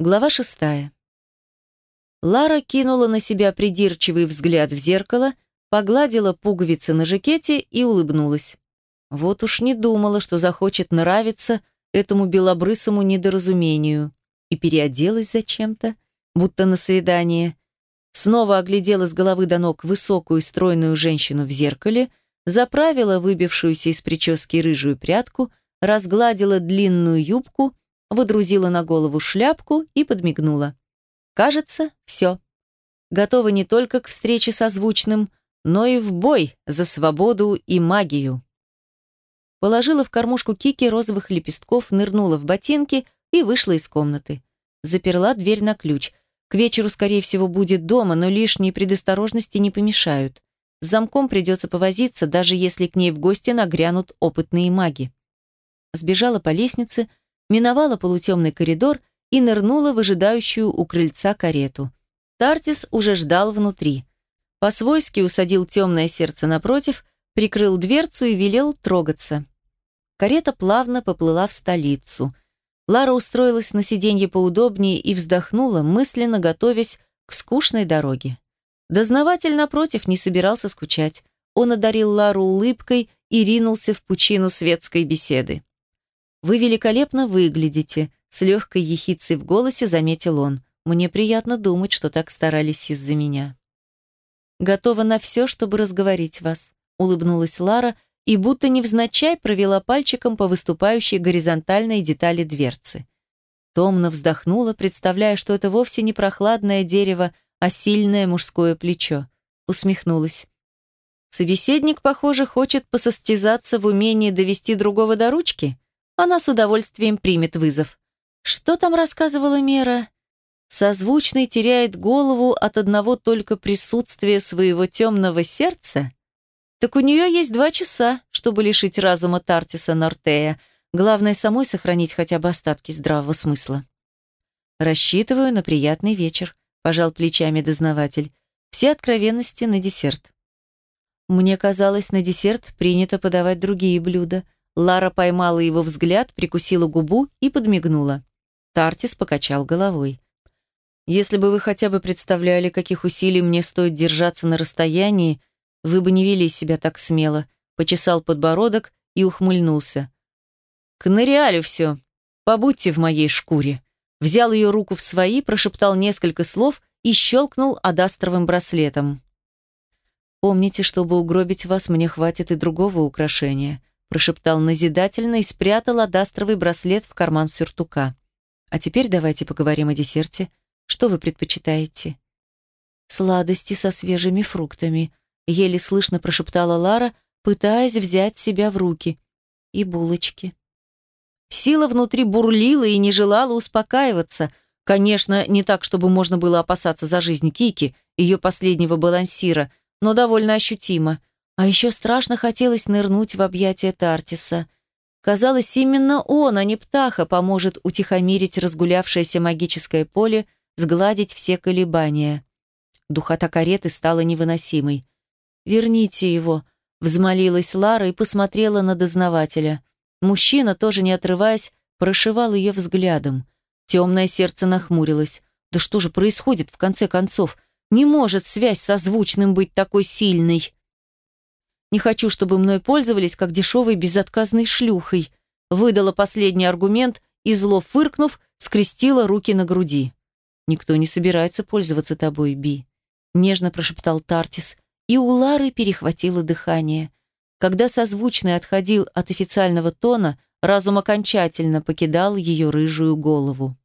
Глава шестая. Лара кинула на себя придирчивый взгляд в зеркало, погладила пуговицы на жакете и улыбнулась. Вот уж не думала, что захочет нравиться этому белобрысому недоразумению. И переоделась зачем-то, будто на свидание. Снова оглядела с головы до ног высокую стройную женщину в зеркале, заправила выбившуюся из прически рыжую прядку, разгладила длинную юбку водрузила на голову шляпку и подмигнула. Кажется, все. Готова не только к встрече со звучным, но и в бой за свободу и магию. Положила в кормушку Кики розовых лепестков, нырнула в ботинки и вышла из комнаты. Заперла дверь на ключ. К вечеру, скорее всего, будет дома, но лишние предосторожности не помешают. С замком придется повозиться, даже если к ней в гости нагрянут опытные маги. Сбежала по лестнице, миновала полутемный коридор и нырнула в ожидающую у крыльца карету. Тартис уже ждал внутри. По-свойски усадил темное сердце напротив, прикрыл дверцу и велел трогаться. Карета плавно поплыла в столицу. Лара устроилась на сиденье поудобнее и вздохнула, мысленно готовясь к скучной дороге. Дознаватель, напротив, не собирался скучать. Он одарил Лару улыбкой и ринулся в пучину светской беседы. «Вы великолепно выглядите», — с легкой ехицей в голосе заметил он. «Мне приятно думать, что так старались из-за меня». «Готова на все, чтобы разговорить вас», — улыбнулась Лара и будто невзначай провела пальчиком по выступающей горизонтальной детали дверцы. Томно вздохнула, представляя, что это вовсе не прохладное дерево, а сильное мужское плечо. Усмехнулась. Собеседник, похоже, хочет посостязаться в умении довести другого до ручки она с удовольствием примет вызов. Что там рассказывала Мера? Созвучный теряет голову от одного только присутствия своего темного сердца? Так у нее есть два часа, чтобы лишить разума Тартиса Нортея. Главное, самой сохранить хотя бы остатки здравого смысла. «Рассчитываю на приятный вечер», – пожал плечами дознаватель. «Все откровенности на десерт». Мне казалось, на десерт принято подавать другие блюда – Лара поймала его взгляд, прикусила губу и подмигнула. Тартис покачал головой. «Если бы вы хотя бы представляли, каких усилий мне стоит держаться на расстоянии, вы бы не вели себя так смело», почесал подбородок и ухмыльнулся. «К Нориалю все. Побудьте в моей шкуре». Взял ее руку в свои, прошептал несколько слов и щелкнул адастровым браслетом. «Помните, чтобы угробить вас, мне хватит и другого украшения прошептал назидательно и спрятал адастровый браслет в карман сюртука. А теперь давайте поговорим о десерте. Что вы предпочитаете? Сладости со свежими фруктами, еле слышно прошептала Лара, пытаясь взять себя в руки. И булочки. Сила внутри бурлила и не желала успокаиваться. Конечно, не так, чтобы можно было опасаться за жизнь Кики, ее последнего балансира, но довольно ощутимо. А еще страшно хотелось нырнуть в объятия Тартиса. Казалось, именно он, а не птаха, поможет утихомирить разгулявшееся магическое поле, сгладить все колебания. Духота кареты стала невыносимой. «Верните его», — взмолилась Лара и посмотрела на дознавателя. Мужчина, тоже не отрываясь, прошивал ее взглядом. Темное сердце нахмурилось. «Да что же происходит, в конце концов? Не может связь со звучным быть такой сильной!» Не хочу, чтобы мной пользовались как дешевой безотказной шлюхой. Выдала последний аргумент и, зло фыркнув, скрестила руки на груди. «Никто не собирается пользоваться тобой, Би», — нежно прошептал Тартис, и у Лары перехватило дыхание. Когда созвучный отходил от официального тона, разум окончательно покидал ее рыжую голову.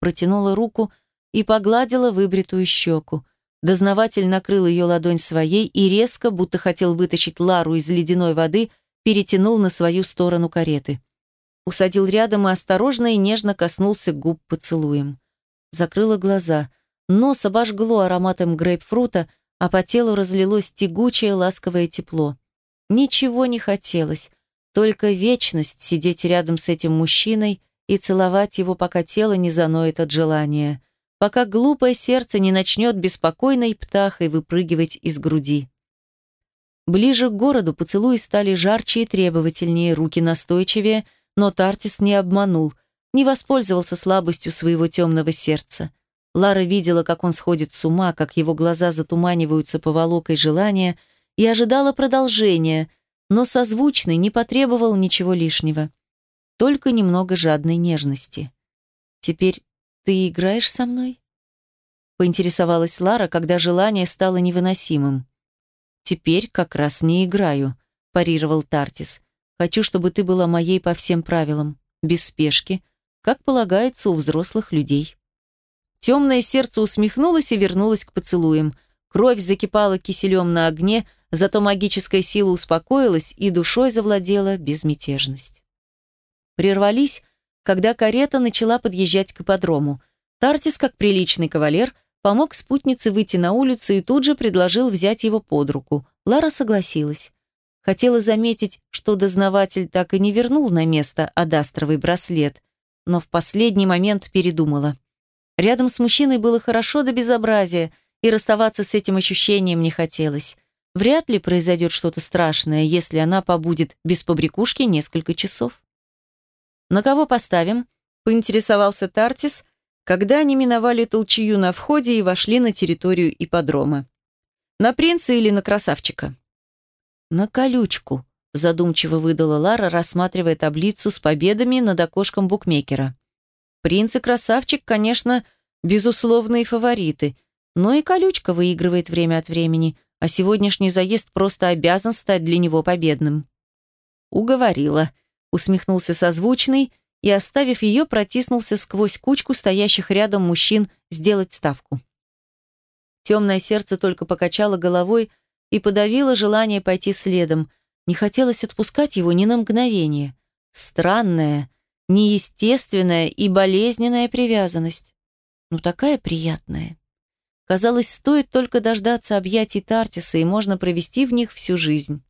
Протянула руку и погладила выбритую щеку. Дознаватель накрыл ее ладонь своей и резко, будто хотел вытащить Лару из ледяной воды, перетянул на свою сторону кареты. Усадил рядом и осторожно и нежно коснулся губ поцелуем. Закрыла глаза. Нос обожгло ароматом грейпфрута, а по телу разлилось тягучее ласковое тепло. Ничего не хотелось, только вечность сидеть рядом с этим мужчиной и целовать его, пока тело не заноет от желания пока глупое сердце не начнет беспокойной птахой выпрыгивать из груди. Ближе к городу поцелуи стали жарче и требовательнее, руки настойчивее, но Тартис не обманул. не воспользовался слабостью своего темного сердца. Лара видела, как он сходит с ума, как его глаза затуманиваются поволокой желания, и ожидала продолжения, но созвучный не потребовал ничего лишнего. Только немного жадной нежности. «Теперь ты играешь со мной?» Поинтересовалась Лара, когда желание стало невыносимым. «Теперь как раз не играю», – парировал Тартис. «Хочу, чтобы ты была моей по всем правилам, без спешки, как полагается у взрослых людей». Темное сердце усмехнулось и вернулось к поцелуям. Кровь закипала киселем на огне, зато магическая сила успокоилась и душой завладела безмятежность. Прервались, когда карета начала подъезжать к ипподрому. Тартис, как приличный кавалер, помог спутнице выйти на улицу и тут же предложил взять его под руку. Лара согласилась. Хотела заметить, что дознаватель так и не вернул на место адастровый браслет, но в последний момент передумала. Рядом с мужчиной было хорошо до безобразия, и расставаться с этим ощущением не хотелось. Вряд ли произойдет что-то страшное, если она побудет без побрякушки несколько часов. «На кого поставим?» – поинтересовался Тартис, когда они миновали толчью на входе и вошли на территорию ипподрома. «На принца или на красавчика?» «На колючку», – задумчиво выдала Лара, рассматривая таблицу с победами над окошком букмекера. Принц и красавчик, конечно, безусловные фавориты, но и колючка выигрывает время от времени, а сегодняшний заезд просто обязан стать для него победным. Уговорила, усмехнулся созвучный и, оставив ее, протиснулся сквозь кучку стоящих рядом мужчин сделать ставку. Темное сердце только покачало головой и подавило желание пойти следом. Не хотелось отпускать его ни на мгновение. Странное, неестественная и болезненная привязанность. Ну такая приятная. Казалось, стоит только дождаться объятий Тартиса, и можно провести в них всю жизнь.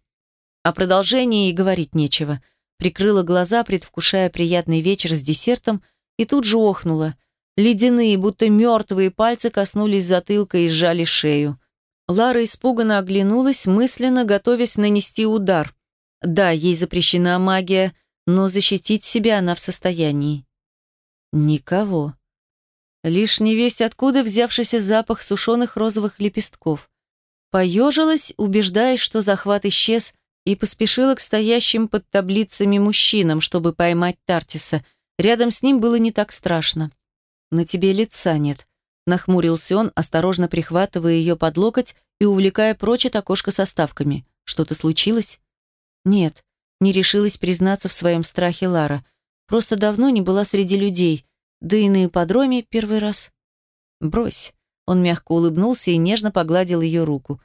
О продолжении и говорить нечего. Прикрыла глаза, предвкушая приятный вечер с десертом, и тут же охнула. Ледяные, будто мертвые пальцы коснулись затылка и сжали шею. Лара испуганно оглянулась, мысленно готовясь нанести удар. Да, ей запрещена магия — но защитить себя она в состоянии. Никого. Лишь невесть откуда взявшийся запах сушеных розовых лепестков. Поежилась, убеждаясь, что захват исчез, и поспешила к стоящим под таблицами мужчинам, чтобы поймать Тартиса. Рядом с ним было не так страшно. «На тебе лица нет», — нахмурился он, осторожно прихватывая ее под локоть и увлекая прочь от окошка со ставками. «Что-то случилось?» «Нет», не решилась признаться в своем страхе Лара. Просто давно не была среди людей, да и на ипподроме первый раз. «Брось». Он мягко улыбнулся и нежно погладил ее руку.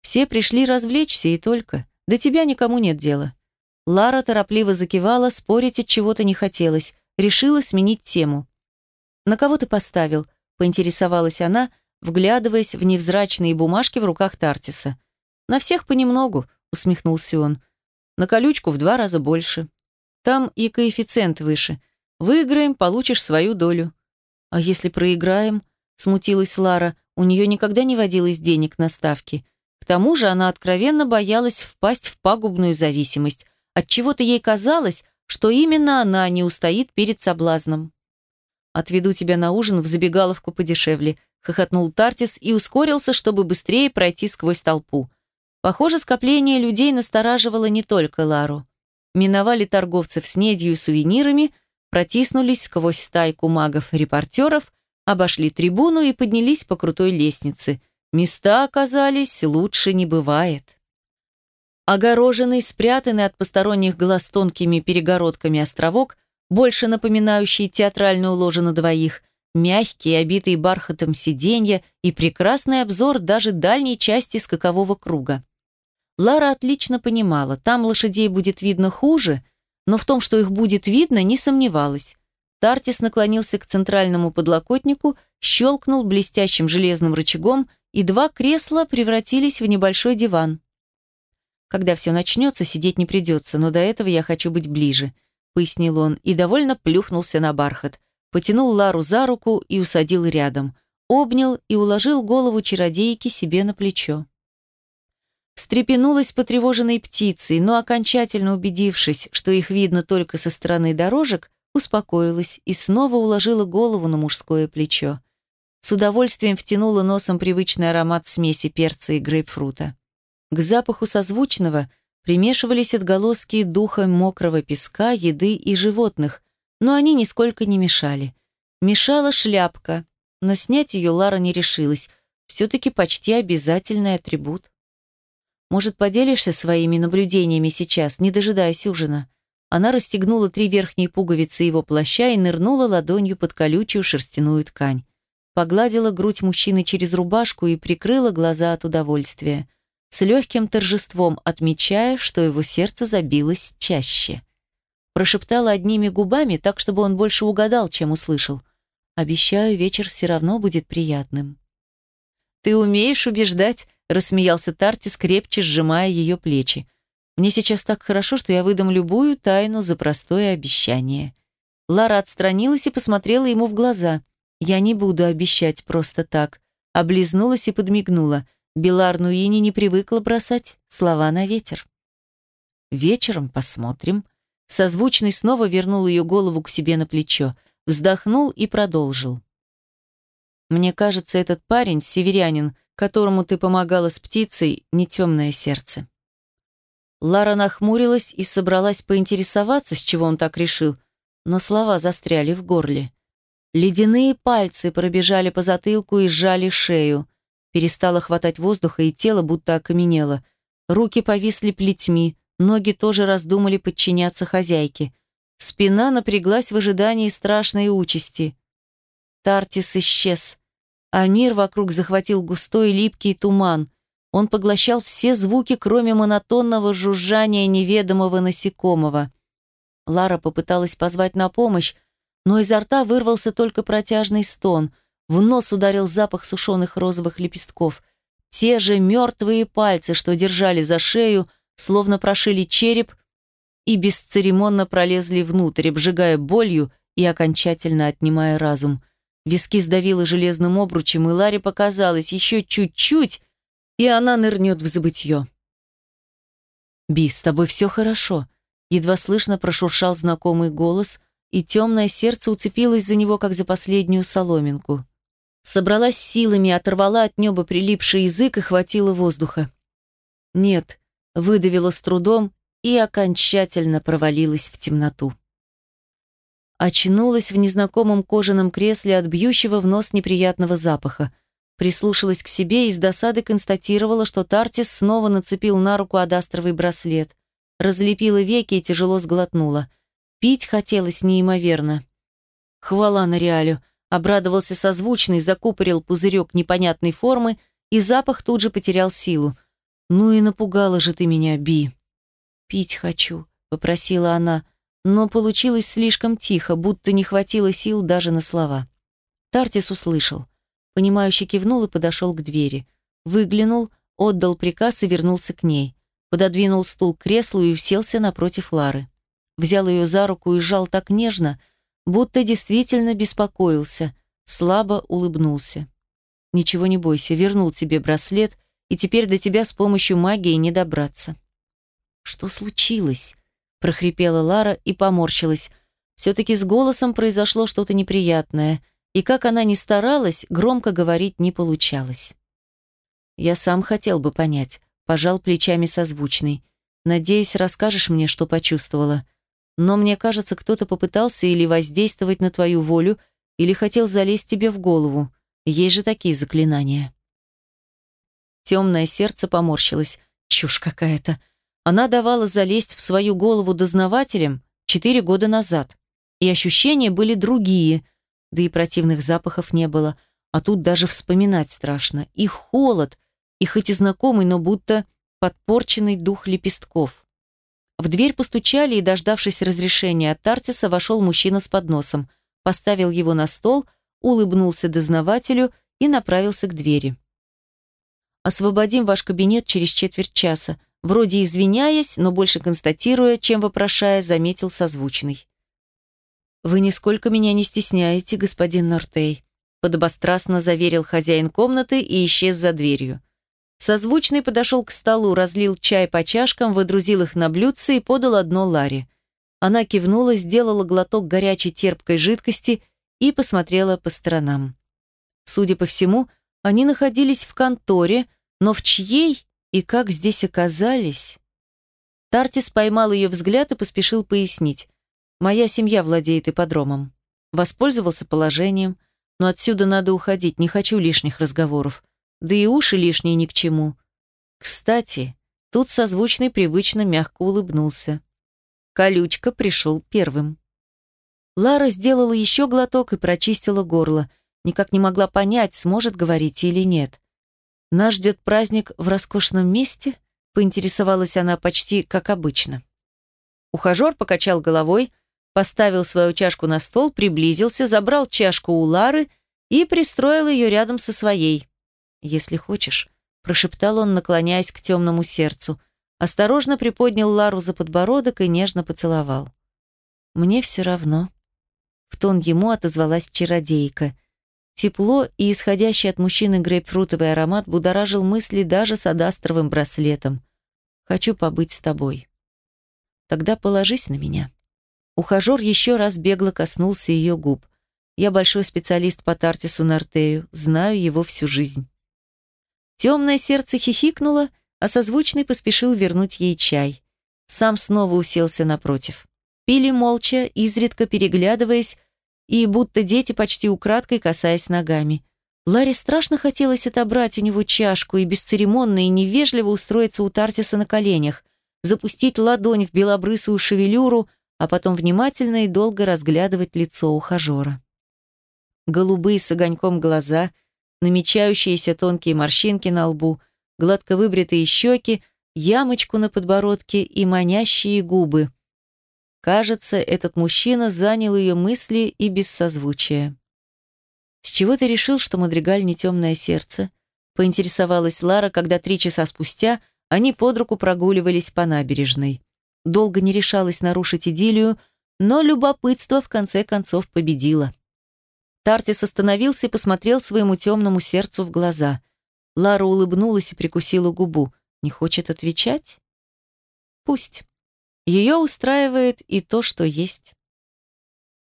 «Все пришли развлечься и только. До тебя никому нет дела». Лара торопливо закивала, спорить от чего-то не хотелось, решила сменить тему. «На кого ты поставил?» – поинтересовалась она, вглядываясь в невзрачные бумажки в руках Тартиса. «На всех понемногу», – усмехнулся он. На колючку в два раза больше. Там и коэффициент выше. Выиграем, получишь свою долю. А если проиграем? Смутилась Лара. У нее никогда не водилось денег на ставки. К тому же она откровенно боялась впасть в пагубную зависимость. От чего то ей казалось, что именно она не устоит перед соблазном. «Отведу тебя на ужин в забегаловку подешевле», — хохотнул Тартис и ускорился, чтобы быстрее пройти сквозь толпу. Похоже, скопление людей настораживало не только Лару. Миновали торговцев с недью и сувенирами, протиснулись сквозь стайку магов-репортеров, обошли трибуну и поднялись по крутой лестнице. Места оказались лучше не бывает. Огороженный, спрятанный от посторонних глаз тонкими перегородками островок, больше напоминающий театральную ложу на двоих, мягкие, обитые бархатом сиденья и прекрасный обзор даже дальней части скакового круга. Лара отлично понимала, там лошадей будет видно хуже, но в том, что их будет видно, не сомневалась. Тартис наклонился к центральному подлокотнику, щелкнул блестящим железным рычагом, и два кресла превратились в небольшой диван. «Когда все начнется, сидеть не придется, но до этого я хочу быть ближе», пояснил он и довольно плюхнулся на бархат. Потянул Лару за руку и усадил рядом. Обнял и уложил голову чародейки себе на плечо встрепенулась потревоженной птицей, но окончательно убедившись, что их видно только со стороны дорожек, успокоилась и снова уложила голову на мужское плечо. С удовольствием втянула носом привычный аромат смеси перца и грейпфрута. К запаху созвучного примешивались отголоски духа мокрого песка, еды и животных, но они нисколько не мешали. Мешала шляпка, но снять ее Лара не решилась. Все-таки почти обязательный атрибут. Может, поделишься своими наблюдениями сейчас, не дожидаясь ужина? Она расстегнула три верхние пуговицы его плаща и нырнула ладонью под колючую шерстяную ткань. Погладила грудь мужчины через рубашку и прикрыла глаза от удовольствия, с легким торжеством отмечая, что его сердце забилось чаще. Прошептала одними губами, так, чтобы он больше угадал, чем услышал. «Обещаю, вечер все равно будет приятным». «Ты умеешь убеждать», — рассмеялся Тартис, крепче сжимая ее плечи. «Мне сейчас так хорошо, что я выдам любую тайну за простое обещание». Лара отстранилась и посмотрела ему в глаза. «Я не буду обещать просто так». Облизнулась и подмигнула. Белар Нуини не привыкла бросать слова на ветер. «Вечером посмотрим». Созвучный снова вернул ее голову к себе на плечо, вздохнул и продолжил. «Мне кажется, этот парень, северянин, которому ты помогала с птицей, не темное сердце. Лара нахмурилась и собралась поинтересоваться, с чего он так решил, но слова застряли в горле. Ледяные пальцы пробежали по затылку и сжали шею. Перестало хватать воздуха, и тело будто окаменело. Руки повисли плетьми, ноги тоже раздумали подчиняться хозяйке. Спина напряглась в ожидании страшной участи. Тартис исчез а мир вокруг захватил густой липкий туман. Он поглощал все звуки, кроме монотонного жужжания неведомого насекомого. Лара попыталась позвать на помощь, но изо рта вырвался только протяжный стон. В нос ударил запах сушеных розовых лепестков. Те же мертвые пальцы, что держали за шею, словно прошили череп и бесцеремонно пролезли внутрь, обжигая болью и окончательно отнимая разум – Виски сдавило железным обручем, и Ларе показалось еще чуть-чуть, и она нырнет в забытье. «Би, с тобой все хорошо», — едва слышно прошуршал знакомый голос, и темное сердце уцепилось за него, как за последнюю соломинку. Собралась силами, оторвала от неба прилипший язык и хватило воздуха. «Нет», — выдавила с трудом и окончательно провалилась в темноту. Очнулась в незнакомом кожаном кресле от бьющего в нос неприятного запаха. Прислушалась к себе и с досады констатировала, что Тартис снова нацепил на руку адастровый браслет. Разлепила веки и тяжело сглотнула. Пить хотелось неимоверно. Хвала на реалю. Обрадовался созвучный, закупорил пузырек непонятной формы, и запах тут же потерял силу. «Ну и напугала же ты меня, Би!» «Пить хочу», — попросила она, — но получилось слишком тихо, будто не хватило сил даже на слова. Тартис услышал. Понимающе кивнул и подошел к двери. Выглянул, отдал приказ и вернулся к ней. Пододвинул стул к креслу и уселся напротив Лары. Взял ее за руку и сжал так нежно, будто действительно беспокоился, слабо улыбнулся. «Ничего не бойся, вернул тебе браслет, и теперь до тебя с помощью магии не добраться». «Что случилось?» прохрипела Лара и поморщилась. Все-таки с голосом произошло что-то неприятное, и как она ни старалась, громко говорить не получалось. «Я сам хотел бы понять», — пожал плечами созвучный. «Надеюсь, расскажешь мне, что почувствовала. Но мне кажется, кто-то попытался или воздействовать на твою волю, или хотел залезть тебе в голову. Есть же такие заклинания». Темное сердце поморщилось. Чушь какая-то. Она давала залезть в свою голову дознавателям четыре года назад. И ощущения были другие, да и противных запахов не было. А тут даже вспоминать страшно. И холод, и хоть и знакомый, но будто подпорченный дух лепестков. В дверь постучали, и, дождавшись разрешения от Тартиса, вошел мужчина с подносом, поставил его на стол, улыбнулся дознавателю и направился к двери. «Освободим ваш кабинет через четверть часа», Вроде извиняясь, но больше констатируя, чем вопрошая, заметил созвучный. «Вы нисколько меня не стесняете, господин Нортей», подобострастно заверил хозяин комнаты и исчез за дверью. Созвучный подошел к столу, разлил чай по чашкам, выдрузил их на блюдце и подал одно Ларе. Она кивнула, сделала глоток горячей терпкой жидкости и посмотрела по сторонам. Судя по всему, они находились в конторе, но в чьей и как здесь оказались? Тартис поймал ее взгляд и поспешил пояснить. «Моя семья владеет ипподромом. Воспользовался положением, но отсюда надо уходить, не хочу лишних разговоров. Да и уши лишние ни к чему. Кстати, тут созвучный привычно мягко улыбнулся. Колючка пришел первым. Лара сделала еще глоток и прочистила горло. Никак не могла понять, сможет говорить или нет. Нас ждет праздник в роскошном месте? Поинтересовалась она почти как обычно. Ухажер покачал головой, поставил свою чашку на стол, приблизился, забрал чашку у Лары и пристроил ее рядом со своей. «Если хочешь», – прошептал он, наклоняясь к темному сердцу. Осторожно приподнял Лару за подбородок и нежно поцеловал. «Мне все равно». В тон ему отозвалась чародейка. Тепло и исходящий от мужчины грейпфрутовый аромат будоражил мысли даже с адастровым браслетом. «Хочу побыть с тобой». «Тогда положись на меня». Ухажер еще раз бегло коснулся ее губ. «Я большой специалист по Тартису Нартею, знаю его всю жизнь». Темное сердце хихикнуло, а созвучный поспешил вернуть ей чай. Сам снова уселся напротив. Пили молча, изредка переглядываясь, и будто дети почти украдкой касаясь ногами. Ларе страшно хотелось отобрать у него чашку и бесцеремонно и невежливо устроиться у Тартиса на коленях, запустить ладонь в белобрысую шевелюру, а потом внимательно и долго разглядывать лицо ухажера. Голубые с огоньком глаза — намечающиеся тонкие морщинки на лбу, гладко выбритые щеки, ямочку на подбородке и манящие губы. Кажется, этот мужчина занял ее мысли и без созвучия. «С чего ты решил, что Мадригаль не темное сердце?» поинтересовалась Лара, когда три часа спустя они под руку прогуливались по набережной. Долго не решалась нарушить идиллию, но любопытство в конце концов победило. Тартис остановился и посмотрел своему темному сердцу в глаза. Лара улыбнулась и прикусила губу. Не хочет отвечать? Пусть. Ее устраивает и то, что есть.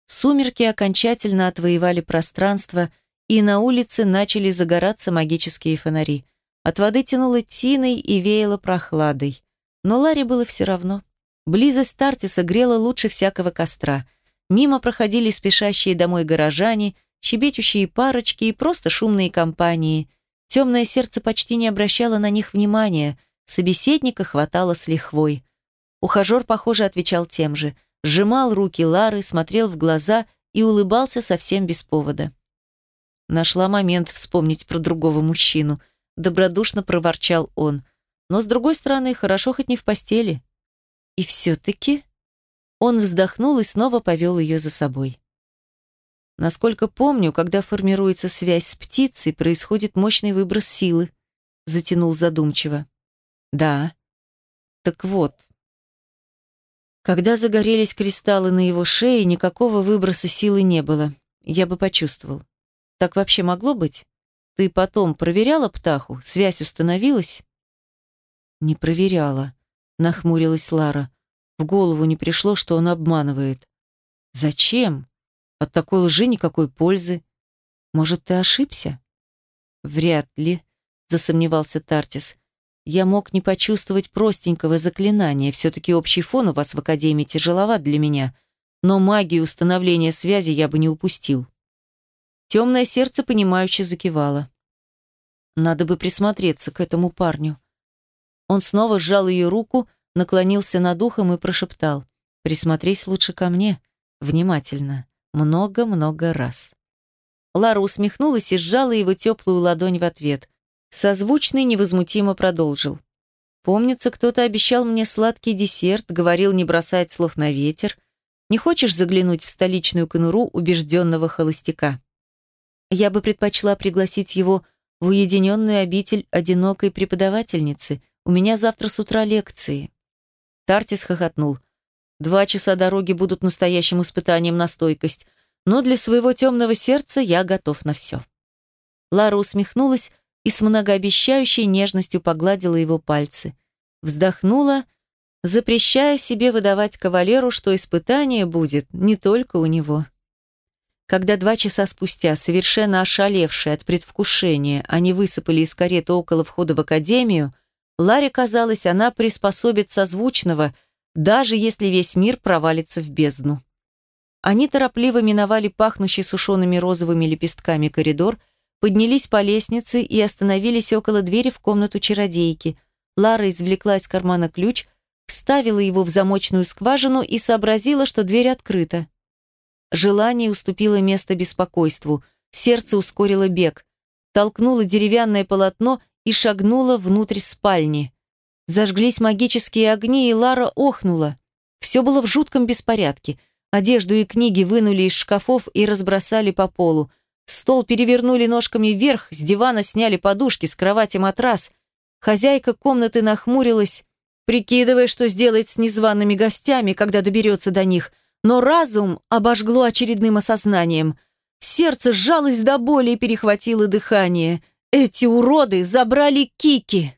Сумерки окончательно отвоевали пространство, и на улице начали загораться магические фонари. От воды тянуло тиной и веяло прохладой. Но Ларе было все равно. Близость Тартиса грела лучше всякого костра. Мимо проходили спешащие домой горожане, щебечущие парочки и просто шумные компании. Темное сердце почти не обращало на них внимания, собеседника хватало с лихвой. Ухажер, похоже, отвечал тем же. Сжимал руки Лары, смотрел в глаза и улыбался совсем без повода. Нашла момент вспомнить про другого мужчину. Добродушно проворчал он. Но, с другой стороны, хорошо хоть не в постели. И все-таки... Он вздохнул и снова повел ее за собой. Насколько помню, когда формируется связь с птицей, происходит мощный выброс силы, затянул задумчиво. Да. Так вот. Когда загорелись кристаллы на его шее, никакого выброса силы не было. Я бы почувствовал. Так вообще могло быть? Ты потом проверяла птаху? Связь установилась? Не проверяла, нахмурилась Лара. В голову не пришло, что он обманывает. Зачем? От такой лжи никакой пользы. Может, ты ошибся? Вряд ли, засомневался Тартис. Я мог не почувствовать простенького заклинания. Все-таки общий фон у вас в Академии тяжеловат для меня. Но магию установления связи я бы не упустил. Темное сердце, понимающе закивало. Надо бы присмотреться к этому парню. Он снова сжал ее руку, наклонился над ухом и прошептал. «Присмотрись лучше ко мне. Внимательно много-много раз. Лара усмехнулась и сжала его теплую ладонь в ответ. Созвучный невозмутимо продолжил. «Помнится, кто-то обещал мне сладкий десерт, говорил не бросать слов на ветер. Не хочешь заглянуть в столичную конуру убежденного холостяка? Я бы предпочла пригласить его в уединенную обитель одинокой преподавательницы. У меня завтра с утра лекции». Тартис хохотнул. Два часа дороги будут настоящим испытанием на стойкость, но для своего темного сердца я готов на все. Лара усмехнулась и с многообещающей нежностью погладила его пальцы. Вздохнула запрещая себе выдавать кавалеру, что испытание будет не только у него. Когда два часа спустя, совершенно ошалевшие от предвкушения, они высыпали из кареты около входа в академию, Ларе казалось, она приспособит созвучного, даже если весь мир провалится в бездну. Они торопливо миновали пахнущий сушеными розовыми лепестками коридор, поднялись по лестнице и остановились около двери в комнату чародейки. Лара извлекла из кармана ключ, вставила его в замочную скважину и сообразила, что дверь открыта. Желание уступило место беспокойству, сердце ускорило бег, толкнуло деревянное полотно и шагнула внутрь спальни. Зажглись магические огни, и Лара охнула. Все было в жутком беспорядке. Одежду и книги вынули из шкафов и разбросали по полу. Стол перевернули ножками вверх, с дивана сняли подушки, с кровати матрас. Хозяйка комнаты нахмурилась, прикидывая, что сделает с незваными гостями, когда доберется до них – но разум обожгло очередным осознанием. Сердце сжалось до боли и перехватило дыхание. Эти уроды забрали Кики.